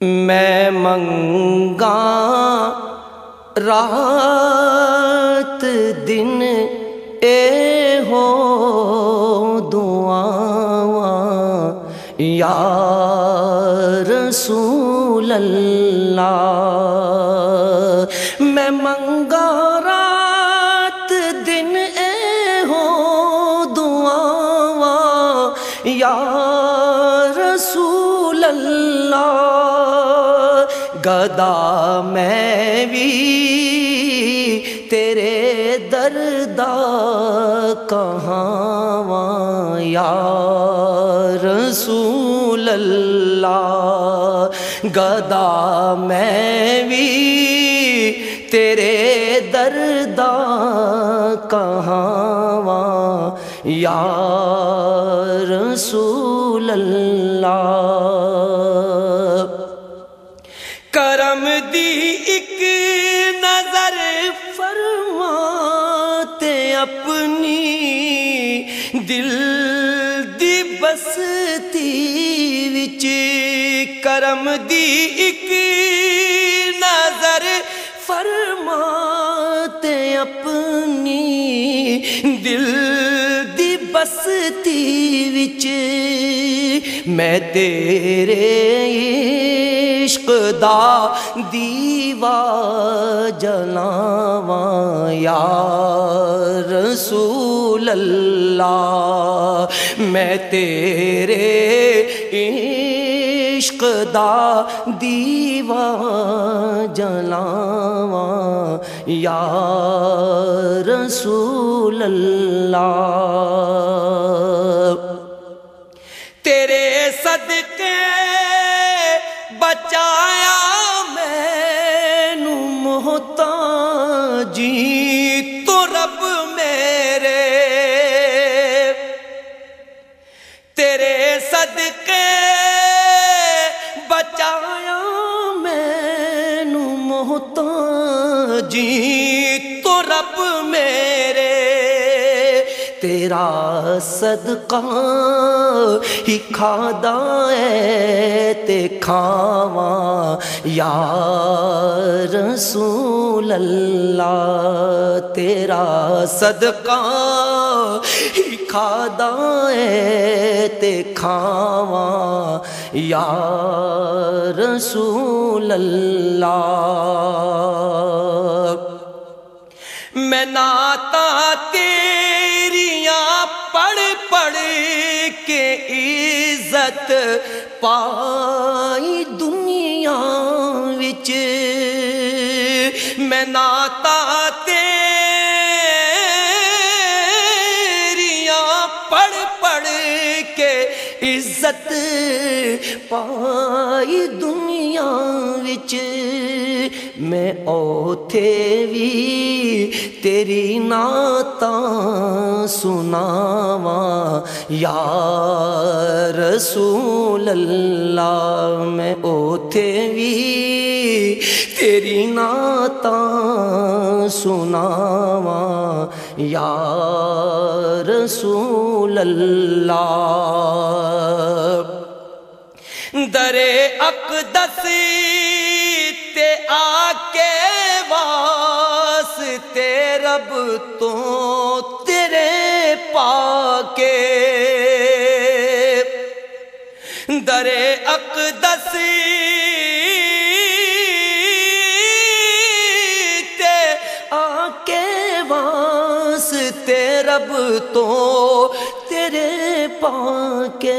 میں منگا رات دن اے ہو دعا یا رسول اللہ، میں منگا رات دن اے ہو دعا یا رسول اللہ گدا میں بھی تیرے دردا کہاں یا رسول اللہ؟ گدا میں بھی تیرے دردا کہاں یا رسول اللہ؟ اپنی دل دی بستی وچ کرم دی ایک نظر فرماتے اپنی دل دی بستی وچ میں تیرے عشق دا دیوا جلاواں یا رسول اللہ میں تیرے عشق دا دیوا جلاواں یا رسول اللہ تیرا صدقہ ہی کھادا ہے تے کھاواں یا رسول اللہ تیرا صدقہ ہی کھادا ہے تے کھاواں یا رسول اللہ میں ناتا تیریاں عزت پائی دنیا وچ میں نہ عزت پائی دنیا وچ۔ میں اوتھے بھی تیری نعت سناواں۔ یا رسول اللہ، میں اوتھے بھی تیری نعت سناواں، یا رسول اللہ۔ درے اقدس تے آ کے واسطے رب تو تیرے پاکے۔ درے اقدس واسطے رب تو تیرے پاکے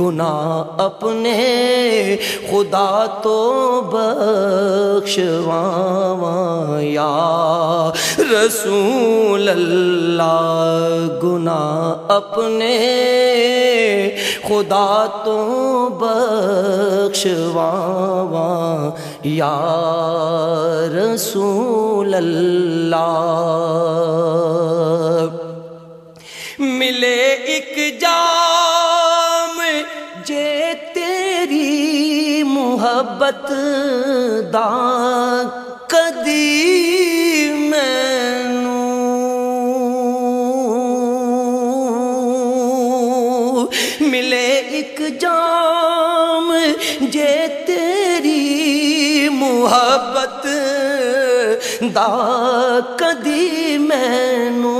گناہ اپنے خدا تو بخشواں یا رسول اللہ، گناہ اپنے خدا تو بخشواں یا رسول اللہ۔ ملے ایک جام جے تیری محبت دا ملے ایک جام جے تیری محبت دا کدی مینو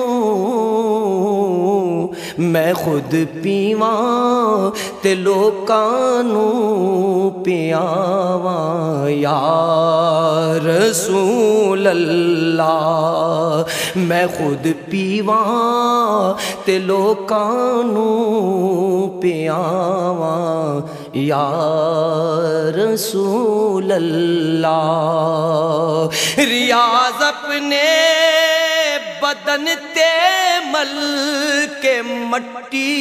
میں خود پیواں تے لوکانو پیاواں۔ یا رسول اللہ، میں خود پیواں تے لوکانو پیاواں۔ یا رسول اللہ، ریاض اپنے بدن تے مل کے مٹی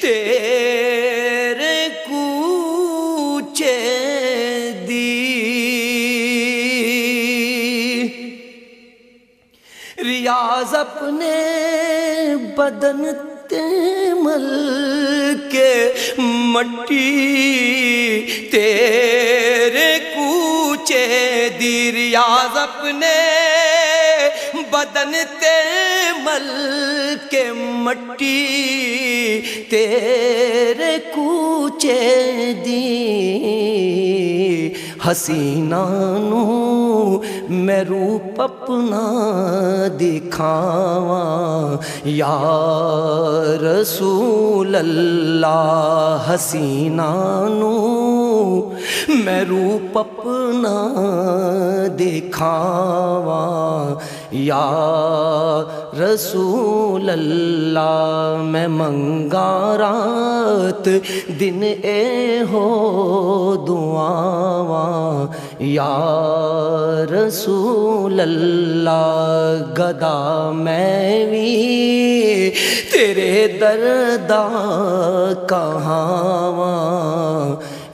تیرے کوچے دی۔ ریاض اپنے بدن مل کے مٹی تیرے کوچے دی۔ ریاض اپنے بدن تے مل کے مٹی، تیرے کوچے دی۔ حسینہ نو میں روپ اپنا دکھاواں۔ یا رسول اللہ، حسینہ نو میں روپ اپنا دکھاواں۔ یا رسول اللہ، میں منگا رات دن اے ہو دعاواں۔ یا رسول اللہ، گدا میں بھی تیرے دردا کہاں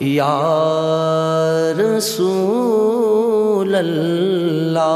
یا رسول اللہ